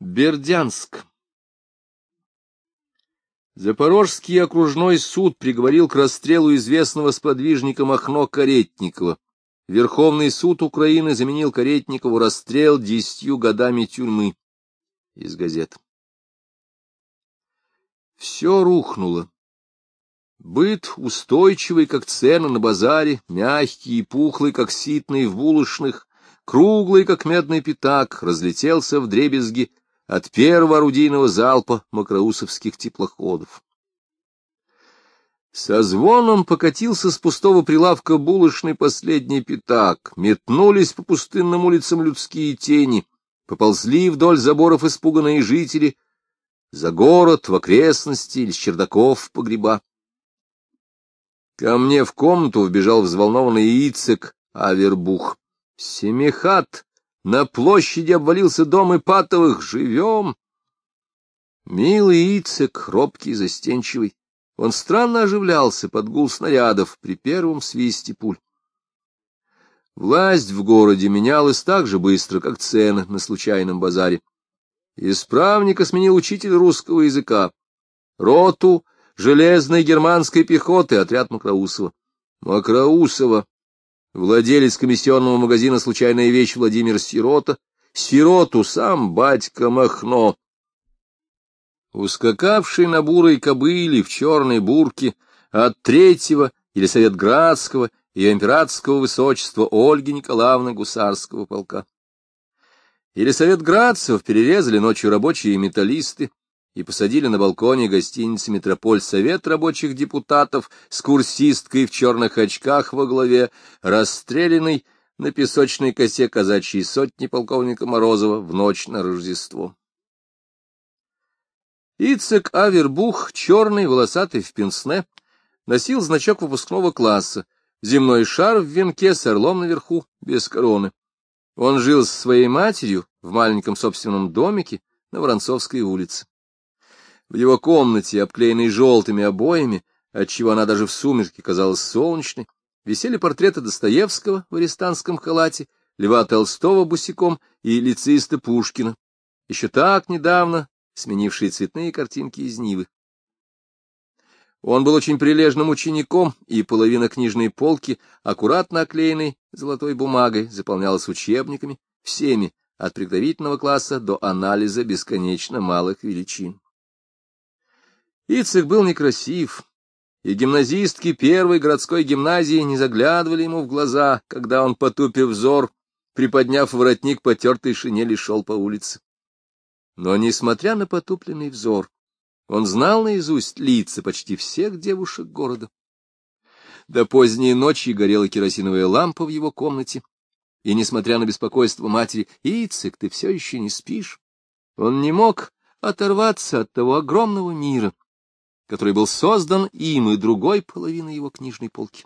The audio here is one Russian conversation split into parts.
Бердянск. Запорожский окружной суд приговорил к расстрелу известного сподвижника Махно Каретникова. Верховный суд Украины заменил Каретникову расстрел десятью годами тюрьмы. Из газет. Все рухнуло. Быт устойчивый, как цены на базаре, мягкий и пухлый, как ситный в булочных, круглый, как медный пятак, разлетелся в дребезги от первого орудийного залпа макроусовских теплоходов. Со звоном покатился с пустого прилавка булочный последний пятак, метнулись по пустынным улицам людские тени, поползли вдоль заборов испуганные жители, за город, в окрестности, из чердаков погреба. Ко мне в комнату вбежал взволнованный Ицек Авербух. Семихат на площади обвалился дом Ипатовых. Живем! Милый Ицек, робкий, застенчивый, он странно оживлялся под гул снарядов при первом свисте пуль. Власть в городе менялась так же быстро, как цены на случайном базаре. Исправника сменил учитель русского языка. Роту железной германской пехоты отряд Макроусова. Макроусова владелец комиссионного магазина «Случайная вещь» Владимир Сирота, Сироту сам батька Махно. Ускакавший на бурой кобыле в черной бурке от третьего или Советградского и императорского высочества Ольги Николаевны Гусарского полка. Елисаветградцев перерезали ночью рабочие металлисты, и посадили на балконе гостиницы «Метрополь» совет рабочих депутатов с курсисткой в черных очках во главе, расстрелянный на песочной косе казачьей сотни полковника Морозова в ночь на Рождество. Ицек Авербух, черный, волосатый в пенсне, носил значок выпускного класса, земной шар в венке с орлом наверху, без короны. Он жил со своей матерью в маленьком собственном домике на Воронцовской улице. В его комнате, обклеенной желтыми обоями, отчего она даже в сумерке казалась солнечной, висели портреты Достоевского в арестантском халате, Льва Толстого босиком и лицеиста Пушкина, еще так недавно сменившие цветные картинки из Нивы. Он был очень прилежным учеником, и половина книжной полки, аккуратно оклеенной золотой бумагой, заполнялась учебниками, всеми, от приготовительного класса до анализа бесконечно малых величин. Ицек был некрасив, и гимназистки первой городской гимназии не заглядывали ему в глаза, когда он, потупив взор, приподняв воротник потертой шинели, шел по улице. Но, несмотря на потупленный взор, он знал наизусть лица почти всех девушек города. До поздней ночи горела керосиновая лампа в его комнате, и, несмотря на беспокойство матери, «Ицек, ты все еще не спишь?» Он не мог оторваться от того огромного мира, который был создан им и другой половиной его книжной полки.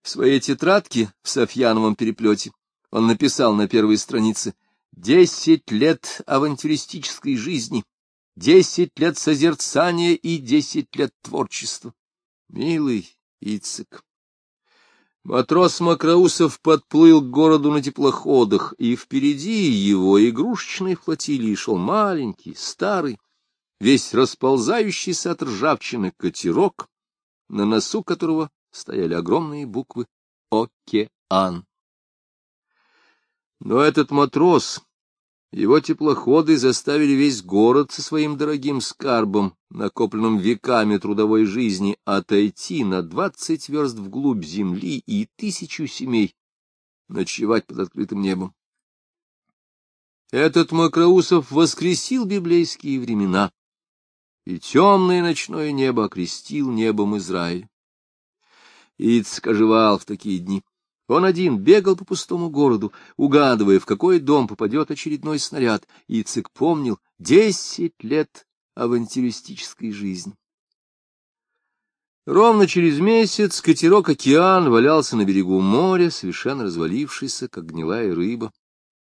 В своей тетрадке в Софьяновом переплете он написал на первой странице «Десять лет авантюристической жизни, десять лет созерцания и десять лет творчества». Милый Ицек. Матрос Макроусов подплыл к городу на теплоходах, и впереди его игрушечной флотилии шел маленький, старый, весь расползающийся от ржавчины катерок, на носу которого стояли огромные буквы «Океан». Но этот матрос, его теплоходы заставили весь город со своим дорогим скарбом, накопленным веками трудовой жизни, отойти на двадцать верст вглубь земли и тысячу семей ночевать под открытым небом. Этот Макроусов воскресил библейские времена, и темное ночное небо окрестил небом Израиль. Ицк оживал в такие дни. Он один бегал по пустому городу, угадывая, в какой дом попадет очередной снаряд. Ицек помнил десять лет авантюристической жизни. Ровно через месяц катерок «Океан» валялся на берегу моря, совершенно развалившийся, как гнилая рыба.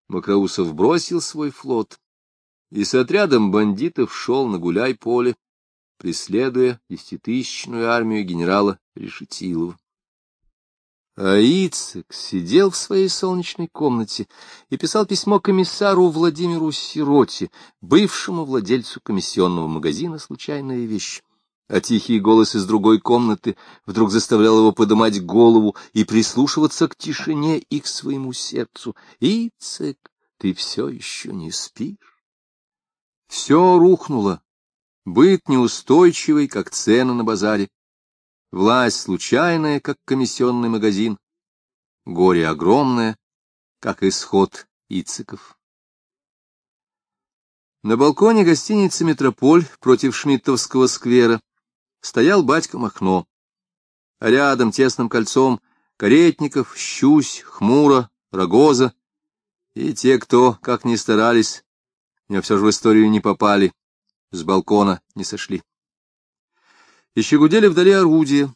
Макроусов бросил свой флот и с отрядом бандитов шел на гуляй-поле, преследуя десятитысячную армию генерала Решетилова. А Ицек сидел в своей солнечной комнате и писал письмо комиссару Владимиру Сироте, бывшему владельцу комиссионного магазина «Случайная вещь». А тихий голос из другой комнаты вдруг заставлял его подымать голову и прислушиваться к тишине и к своему сердцу. «Ицек, ты все еще не спишь?» Все рухнуло. Быт неустойчивый, как цены на базаре. Власть случайная, как комиссионный магазин. Горе огромное, как исход Ициков. На балконе гостиницы «Метрополь» против Шмидтовского сквера стоял батька Махно. А рядом тесным кольцом Каретников, Щусь, Хмуро, Рогоза и те, кто, как ни старались, но все же в историю не попали, с балкона не сошли. Еще гудели вдали орудия.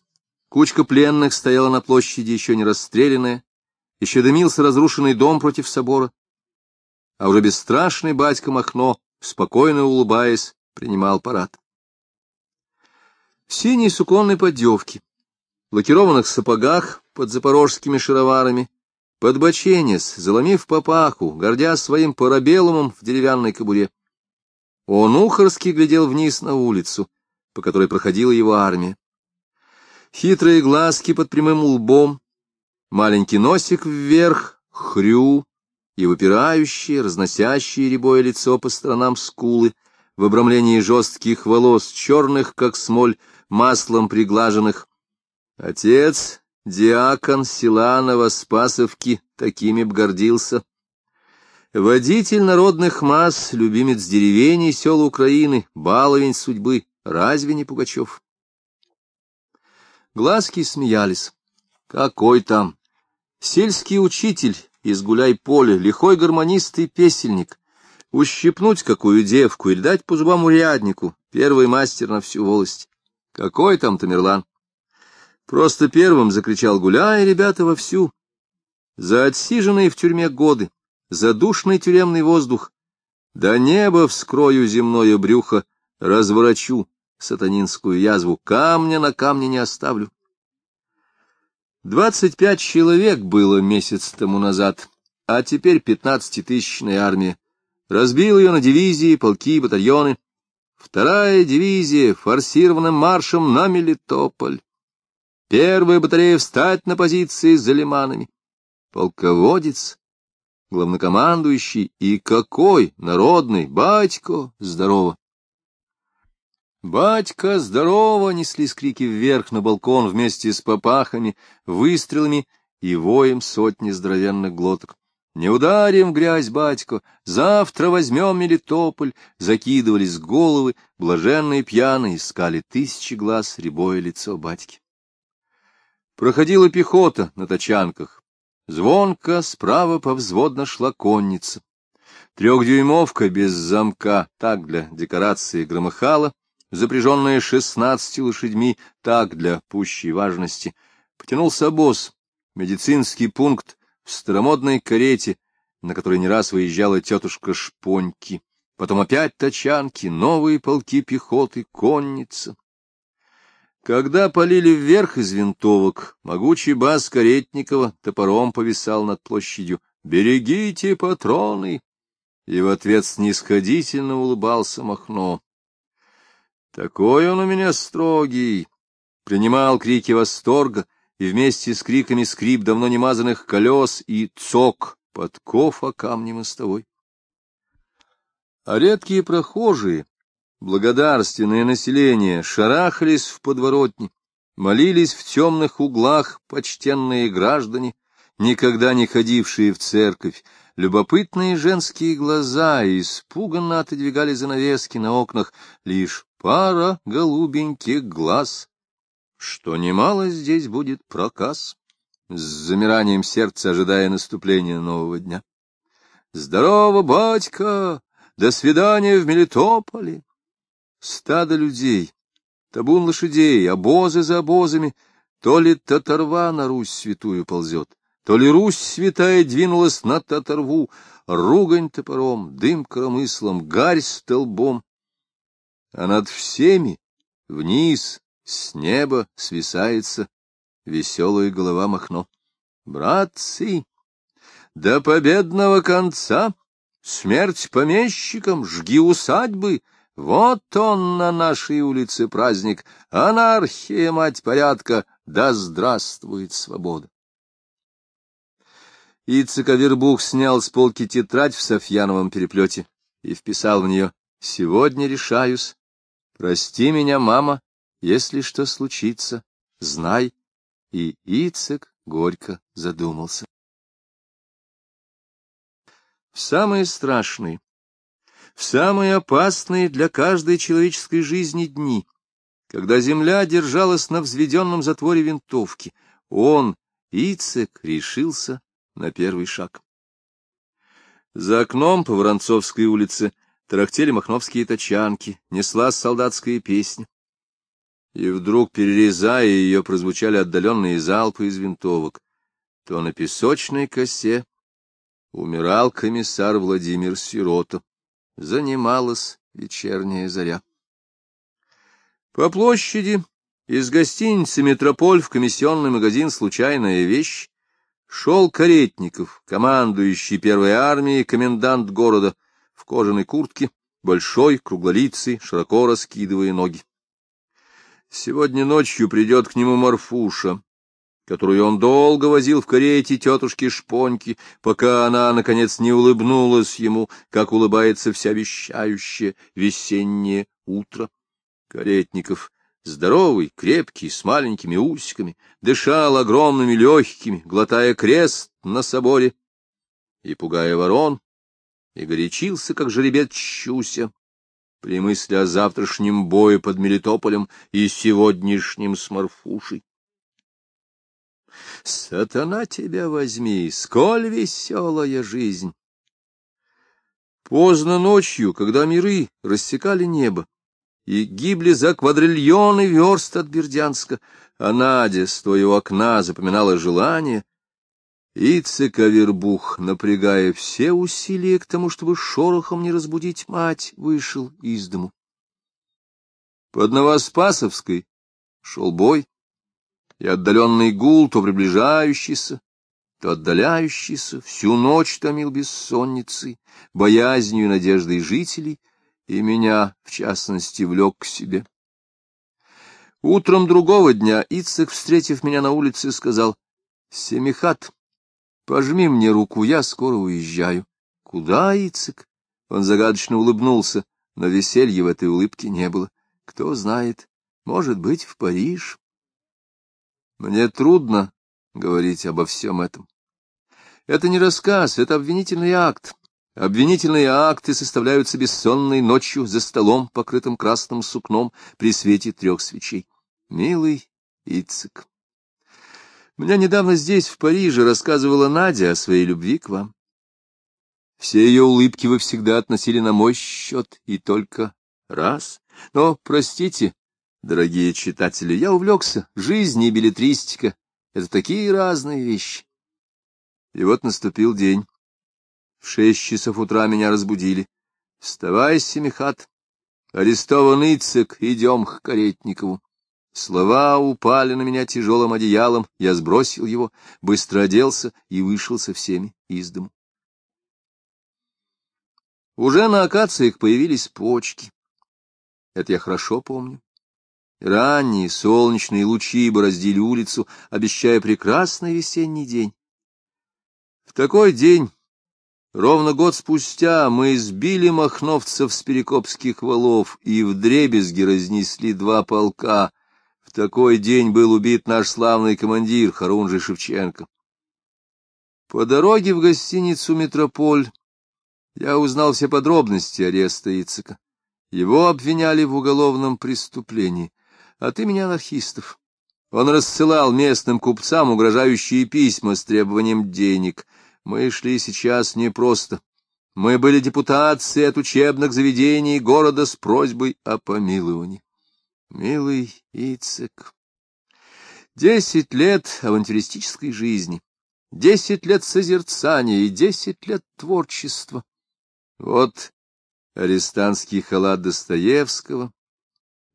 Кучка пленных стояла на площади, еще не расстрелянная. Еще дымился разрушенный дом против собора. А уже бесстрашный батька Махно, спокойно улыбаясь, принимал парад. В синей суконной поддевке, лакированных сапогах под запорожскими шароварами, подбоченец, заломив попаху, гордя своим парабеллумом в деревянной кобуре. Он ухорски глядел вниз на улицу, по которой проходила его армия. Хитрые глазки под прямым лбом, маленький носик вверх, хрю и выпирающие, разносящие рябое лицо по сторонам скулы, в обрамлении жестких волос, черных, как смоль, маслом приглаженных. Отец, диакон Силанова Спасовки, такими б гордился. Водитель народных масс, любимец деревень и сел Украины, баловень судьбы, Разве не Пугачев? Глазки смеялись. Какой там? Сельский учитель из гуляй-поля, лихой гармонист и песельник. Ущипнуть какую девку или дать по зубам уряднику, первый мастер на всю волость. Какой там Тамерлан? Просто первым закричал гуляй, ребята, вовсю. За отсиженные в тюрьме годы, за душный тюремный воздух, до неба вскрою земное брюхо, разворочу, сатанинскую язву, камня на камне не оставлю. Двадцать пять человек было месяц тому назад, а теперь пятнадцатитысячная армия. Разбил ее на дивизии, полки батальоны. Вторая дивизия форсированным маршем на Мелитополь. Первая батарея встать на позиции за лиманами. Полководец, главнокомандующий и какой народный, батько, здорово. «Батька, здорово!» — неслись крики вверх на балкон вместе с попахами, выстрелами и воем сотни здоровенных глоток. «Не ударим в грязь, батько! Завтра возьмем Мелитополь!» Закидывались головы, блаженные пьяные, искали тысячи глаз рябое лицо батьки. Проходила пехота на тачанках. Звонко справа повзводно шла конница. Трехдюймовка без замка, так для декорации громыхала, запряженная шестнадцати лошадьми, так для пущей важности, потянулся обоз, медицинский пункт в старомодной карете, на которой не раз выезжала тетушка Шпоньки, потом опять тачанки, новые полки пехоты, конница. Когда полили вверх из винтовок, могучий бас Каретникова топором повисал над площадью «Берегите патроны!» И в ответ снисходительно улыбался Махно. Такой он у меня строгий. Принимал крики восторга, и вместе с криками скрип давно не мазанных колес и цок подков о камне мостовой. А редкие прохожие, благодарственное население, шарахались в подворотни, молились в темных углах почтенные граждане, никогда не ходившие в церковь, любопытные женские глаза испуганно отодвигали занавески на окнах, лишь пара голубеньких глаз, что немало здесь будет проказ, с замиранием сердца ожидая наступления нового дня. Здорово, батька! До свидания в Мелитополе! Стадо людей, табун лошадей, обозы за обозами, то ли татарва на Русь святую ползет, то ли Русь святая двинулась на татарву, ругань топором, дым коромыслом, гарь столбом, а над всеми, вниз, с неба, свисается веселая голова Махно. Братцы, до победного конца смерть помещикам, жги усадьбы, вот он на нашей улице праздник, анархия, мать порядка, да здравствует свобода. Ицек Авербух снял с полки тетрадь в Софьяновом переплете и вписал в нее «Сегодня решаюсь. Прости меня, мама, если что случится, знай». И Ицек горько задумался. В самые страшные, в самые опасные для каждой человеческой жизни дни, когда земля держалась на взведенном затворе винтовки, он, Ицек, решился на первый шаг. За окном по Воронцовской улице тарахтели махновские тачанки, несла солдатская песня. И вдруг, перерезая ее, прозвучали отдаленные залпы из винтовок. То на песочной косе умирал комиссар Владимир Сирота. Занималась вечерняя заря. По площади из гостиницы «Метрополь» в комиссионный магазин «Случайная вещь» Шел Каретников, командующий первой армией, комендант города, в кожаной куртке, большой, круглолицый, широко раскидывая ноги. Сегодня ночью придет к нему Марфуша, которую он долго возил в карете тетушки Шпоньки, пока она, наконец, не улыбнулась ему, как улыбается вся вещающее весеннее утро. Каретников здоровый, крепкий, с маленькими усиками, дышал огромными легкими, глотая крест на соборе и пугая ворон, и горячился, как жеребец Щуся, при мысли о завтрашнем бое под Мелитополем и сегодняшнем с Марфушей. Сатана тебя возьми, сколь веселая жизнь! Поздно ночью, когда миры рассекали небо, и гибли за квадриллионы верст от Бердянска, а Надя, стоя у окна, запоминала желание, и Цековербух, напрягая все усилия к тому, чтобы шорохом не разбудить мать, вышел из дому. Под Новоспасовской шел бой, и отдаленный гул, то приближающийся, то отдаляющийся, всю ночь томил бессонницей, боязнью и надеждой жителей, и меня, в частности, влек к себе. Утром другого дня Ицек, встретив меня на улице, сказал, — Семихат, пожми мне руку, я скоро уезжаю. — Куда, Ицек? Он загадочно улыбнулся, но веселья в этой улыбке не было. Кто знает, может быть, в Париж. Мне трудно говорить обо всем этом. Это не рассказ, это обвинительный акт. Обвинительные акты составляются бессонной ночью за столом, покрытым красным сукном, при свете трех свечей. Милый Ицек. Мне недавно здесь, в Париже, рассказывала Надя о своей любви к вам. Все ее улыбки вы всегда относили на мой счет, и только раз. Но, простите, дорогие читатели, я увлекся. Жизнь и билетристика — это такие разные вещи. И вот наступил день. В шесть часов утра меня разбудили. — Вставай, Семихат. Арестован Ицек, идем к Каретникову. Слова упали на меня тяжелым одеялом, я сбросил его, быстро оделся и вышел со всеми из дому. Уже на акациях появились почки. Это я хорошо помню. Ранние солнечные лучи бороздили улицу, обещая прекрасный весенний день. В такой день Ровно год спустя мы избили махновцев с перекопских валов и вдребезги разнесли два полка. В такой день был убит наш славный командир Харунжий Шевченко. По дороге в гостиницу «Метрополь» я узнал все подробности ареста Ицика. Его обвиняли в уголовном преступлении от имени анархистов. Он рассылал местным купцам угрожающие письма с требованием денег — мы шли сейчас не просто. Мы были депутацией от учебных заведений города с просьбой о помиловании. Милый Ицек, десять лет авантюристической жизни, десять лет созерцания и десять лет творчества. Вот арестантский халат Достоевского,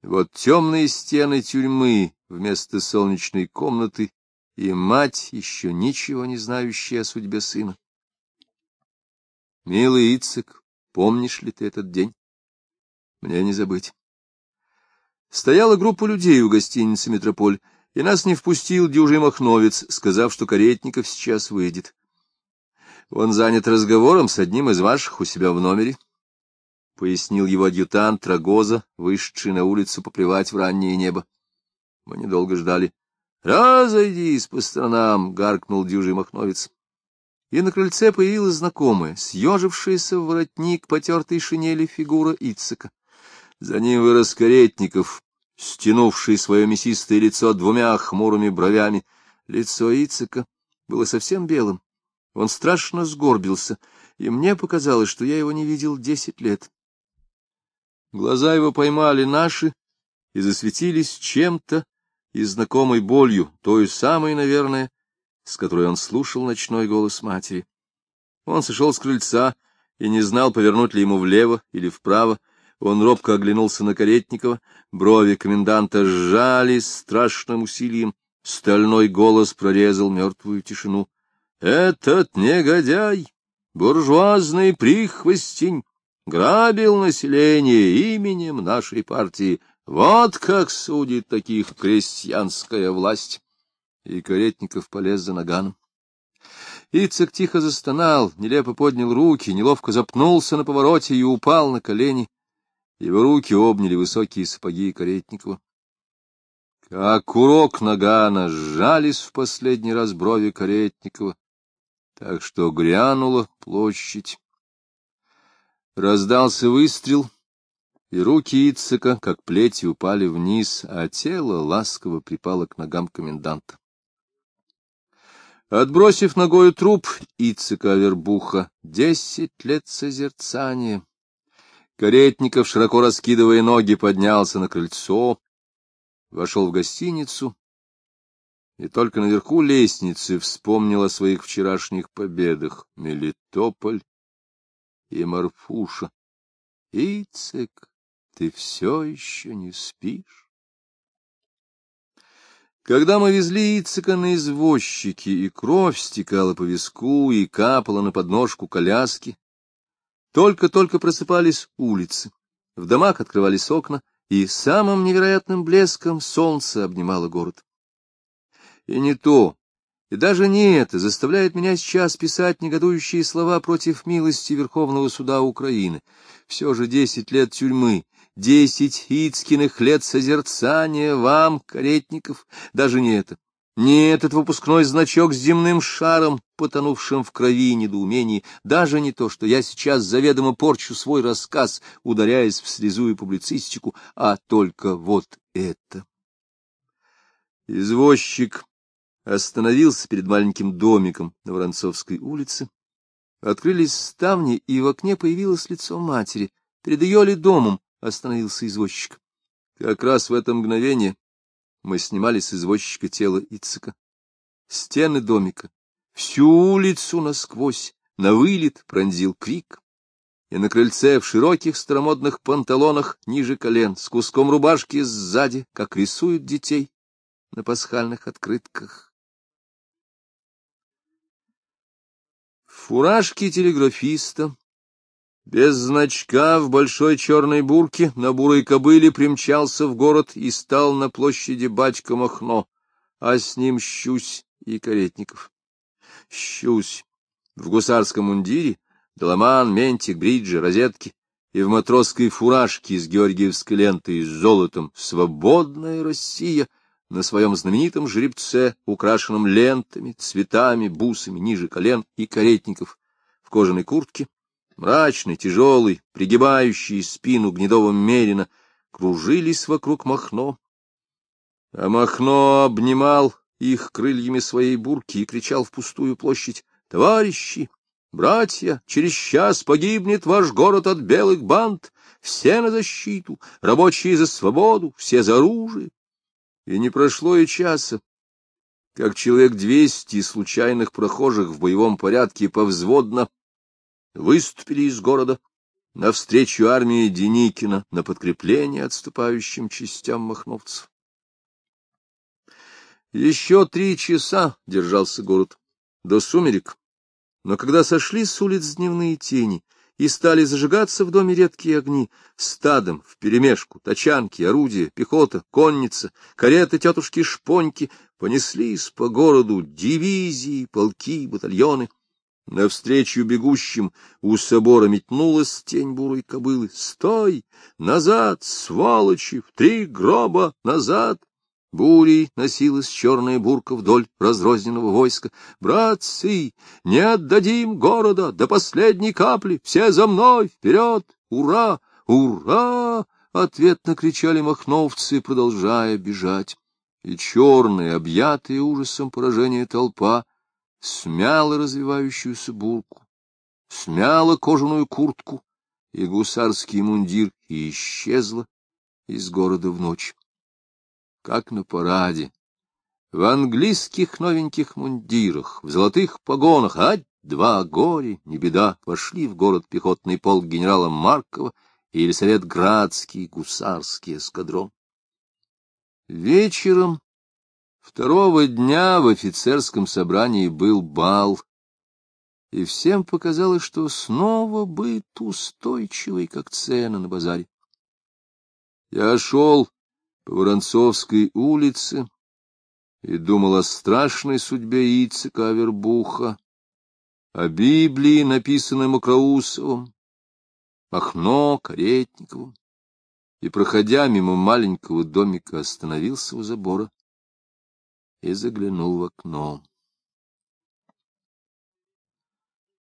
вот темные стены тюрьмы вместо солнечной комнаты и мать, еще ничего не знающая о судьбе сына. Милый Ицек, помнишь ли ты этот день? Мне не забыть. Стояла группа людей у гостиницы «Метрополь», и нас не впустил дюжий махновец, сказав, что Каретников сейчас выйдет. Он занят разговором с одним из ваших у себя в номере, — пояснил его адъютант Рогоза, вышедший на улицу поплевать в раннее небо. Мы недолго ждали. — Разойдись по сторонам! — гаркнул дюжий махновец. И на крыльце появилась знакомая, съежившаяся в воротник потертой шинели фигура Ицека. За ним вырос Каретников, стянувший свое мясистое лицо двумя хмурыми бровями. Лицо Ицека было совсем белым. Он страшно сгорбился, и мне показалось, что я его не видел десять лет. Глаза его поймали наши и засветились чем-то и знакомой болью, той самой, наверное, с которой он слушал ночной голос матери. Он сошел с крыльца и не знал, повернуть ли ему влево или вправо. Он робко оглянулся на Каретникова, брови коменданта сжались страшным усилием, стальной голос прорезал мертвую тишину. — Этот негодяй, буржуазный прихвостень, грабил население именем нашей партии. Вот как судит таких крестьянская власть. И Каретников полез за наганом. Ицек тихо застонал, нелепо поднял руки, неловко запнулся на повороте и упал на колени. Его руки обняли высокие сапоги Каретникова. Как урок нагана сжались в последний раз брови Каретникова, так что грянула площадь. Раздался выстрел, и руки Ицека, как плети, упали вниз, а тело ласково припало к ногам коменданта. Отбросив ногою труп Ицека Вербуха, десять лет созерцания, Каретников, широко раскидывая ноги, поднялся на крыльцо, вошел в гостиницу и только наверху лестницы вспомнил о своих вчерашних победах. Мелитополь, и Марфуша. Ицек, ты все еще не спишь? Когда мы везли Ицека на извозчики, и кровь стекала по виску и капала на подножку коляски, только-только просыпались улицы, в домах открывались окна, и самым невероятным блеском солнце обнимало город. И не то, и даже не это заставляет меня сейчас писать негодующие слова против милости Верховного суда Украины. Все же десять лет тюрьмы, десять Ицкиных лет созерцания вам, Каретников, даже не это. Не этот выпускной значок с земным шаром, потонувшим в крови и недоумении, даже не то, что я сейчас заведомо порчу свой рассказ, ударяясь в слезу и публицистику, а только вот это. Извозчик остановился перед маленьким домиком на Воронцовской улице. Открылись ставни, и в окне появилось лицо матери. Перед ее ли домом остановился извозчик. Как раз в это мгновение мы снимали с извозчика тело Ицика. Стены домика, всю улицу насквозь, на вылет пронзил крик. И на крыльце в широких старомодных панталонах ниже колен, с куском рубашки сзади, как рисуют детей на пасхальных открытках. Фуражке телеграфиста, без значка в большой черной бурке на бурой кобыле примчался в город и стал на площади батька Махно, а с ним Щусь и Каретников. Щусь в гусарском мундире, доломан, ментик, бриджи, розетки и в матросской фуражке с георгиевской лентой с золотом. «Свободная Россия» на своем знаменитом жеребце, украшенном лентами, цветами, бусами ниже колен и каретников, в кожаной куртке, мрачный, тяжелый, пригибающий спину гнедовым мерина, кружились вокруг Махно. А Махно обнимал их крыльями своей бурки и кричал в пустую площадь «Товарищи! Братья! Через час погибнет ваш город от белых банд! Все на защиту! Рабочие за свободу! Все за оружие! И не прошло и часа, как человек двести случайных прохожих в боевом порядке повзводно выступили из города навстречу армии Деникина на подкрепление отступающим частям махновцев. Еще три часа держался город, до сумерек. Но когда сошли с улиц дневные тени и стали зажигаться в доме редкие огни, стадом, вперемешку, тачанки, орудия, пехота, конница, кареты тетушки Шпоньки понеслись по городу дивизии, полки, батальоны — Навстречу бегущим у собора метнулась тень бурой кобылы. «Стой! Назад, сволочи! В три гроба! Назад!» Бурей носилась черная бурка вдоль разрозненного войска. «Братцы, не отдадим города до последней капли! Все за мной! Вперед! Ура! Ура!» Ответно кричали махновцы, продолжая бежать. И черная, объятая ужасом поражения толпа смяла развивающуюся бурку, смяла кожаную куртку и гусарский мундир и исчезла из города в ночь. Как на параде, в английских новеньких мундирах, в золотых погонах, а два горе, не беда, вошли в город пехотный полк генерала Маркова и Елисавет-Градский гусарский эскадрон. Вечером Второго дня в офицерском собрании был бал, и всем показалось, что снова быт устойчивый, как цена на базаре. Я шел по Воронцовской улице и думал о страшной судьбе Ицека Авербуха, о Библии, написанной Макроусовым, Махно, Каретниковым, и, проходя мимо маленького домика, остановился у забора и заглянул в окно.